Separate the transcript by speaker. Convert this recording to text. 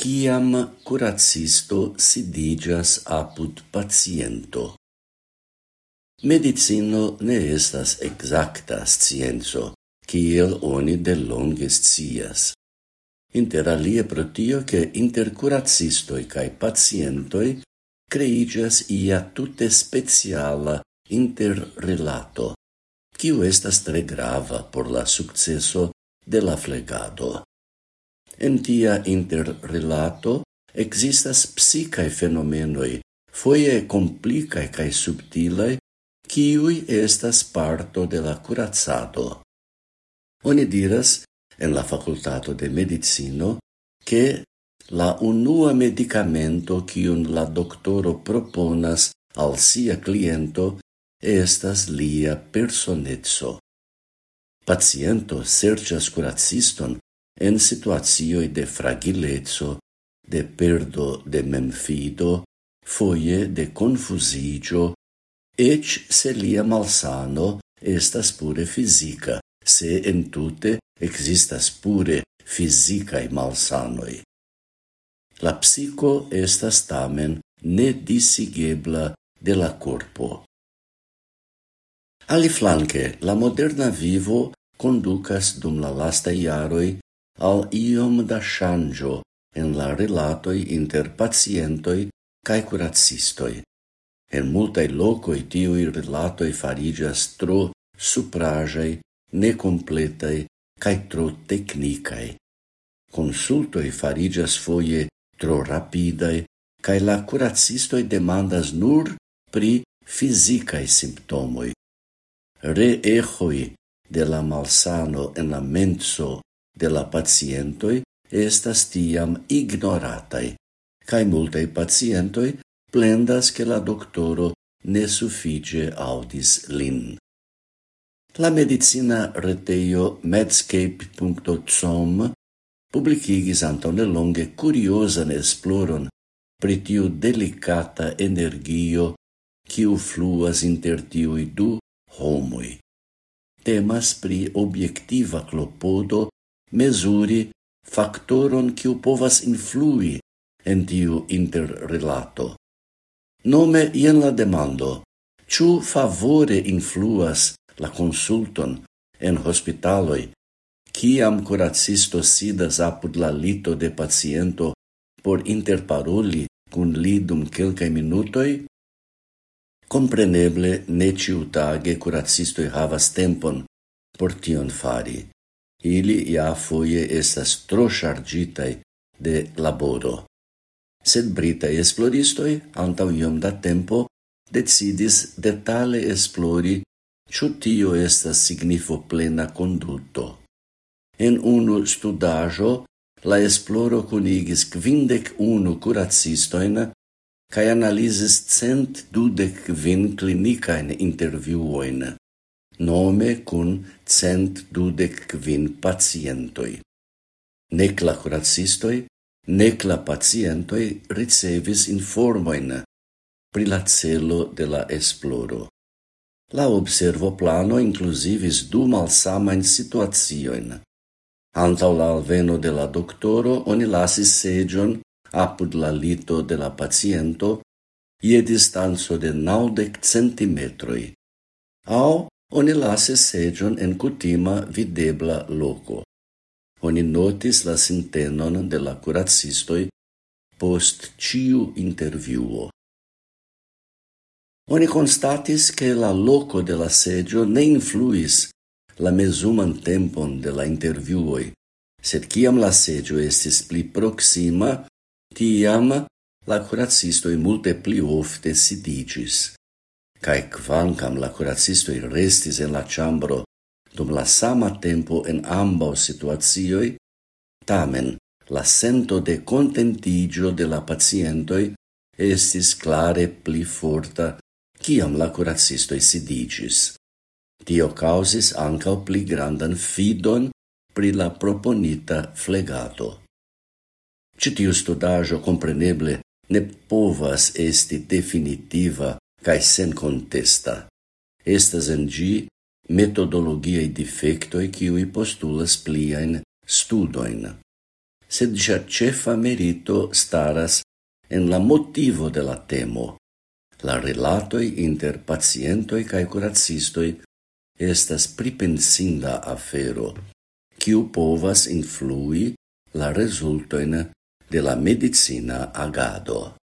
Speaker 1: Ciam curacisto sidigas apud paciento. Medicino ne estas exacta scienzo, kiel oni del longe scias. Inter alie pro tio che inter curacistoi cae pacientoi creigas ia tutte speciala interrelato, kiu estas tre grava por la successo de la flegado. En tia interrelato existas psicae fenomenoi, foie complicae cae subtilae, ciui estas parto de la curatsado. Oni diras, en la facultato de medicino, che la unua medicamento cium la doctoro proponas al sia cliento estas lia personetso. Paciento sercias curatsiston en situazioi de fragilezzo, de perdo de memfido, foie de confusigio, ec se lia malsano estas pure fisica, se entute existas pure fisicae malsanoi. La psico estas tamen nedisigebla de la corpo. Aliflanque, la moderna vivo conducas dum la lasta iaroi al iom da shangio en la relatoi inter pacientoi cae curacistoi. En multae locoi tiui relatoi farigias tro supraĵaj, necompletai, cae tro technicae. Consultoi farigias foie tro rapidae, cae la curacistoi demandas nur pri fisicae simptomoi. Re echoi de la malsano en la menso de la pacientoi estas tiam ignoratai, cae multae pacientoi plendas che la doctoro ne suffice audis lin. La medicina reteio medscape.com publicigis antone longe curiosan esploron pri tiu delicata energio quiu fluas inter tiui du homoi. Temas pri objectiva clopodo mesuri factoron quiu povas influi en tiu interrelato. Nome ien la demando, ciu favore influas la consulton en hospitaloi, ciam curacisto sidas apud la lito de paciento por interparoli cun li dum quelcae minutoi? Compreneble, ne ciutage curacistoi havas tempon por tion fari ili ja foie estas tro chargitai de laboro. Sed britaj esploristoi, antau iom da tempo decidis detale esplori ciu tio estas signifo plena conduto. En unu studajo, la esploro cunigis quindec unu curacistoin cae analisis cent dudec vin clinicaen interviuoin nome cun cent dudec quin pacientoi. Nec la curacistoi, nec la pacientoi ricevis informoin pri la celo de la esploro. La observo plano inclusivis du malsamain situazioin. Antau la alveno de la doctoro, oni lasis segion apud la lito de la paciento ie distanzo de naudec centimetroi, au Oni lasis segion en cutima videbla loco. Oni notis la sintenon de la curacistoi post ciu interviuo. Oni constatis che la loco de la seggio ne influis la mesuman tempon de la interviuoi, sed ciam la seggio estis pli proxima, tiam la curacistoi multe pli ofte sidigis cae quancam la curacistoi restis en la ciambro dum la sama tempo en ambau situazioi, tamen la sento de contentigio de la pacientoi estis clare pli forta ciam la curacistoi sidigis. Tio causis ancau pli grandan fidon pri la proponita flegato. Citiu studajo compreneble ne povas esti definitiva cae sen contesta. Estas en gi metodologiae defectoi ciui postulas pliaen studoin. Sed gia cefa merito staras en la motivo de la temo. La relatoi inter pacientoi cae curacistoi estas pripensinda afero, ciu povas influi la resultoin de la medicina agado.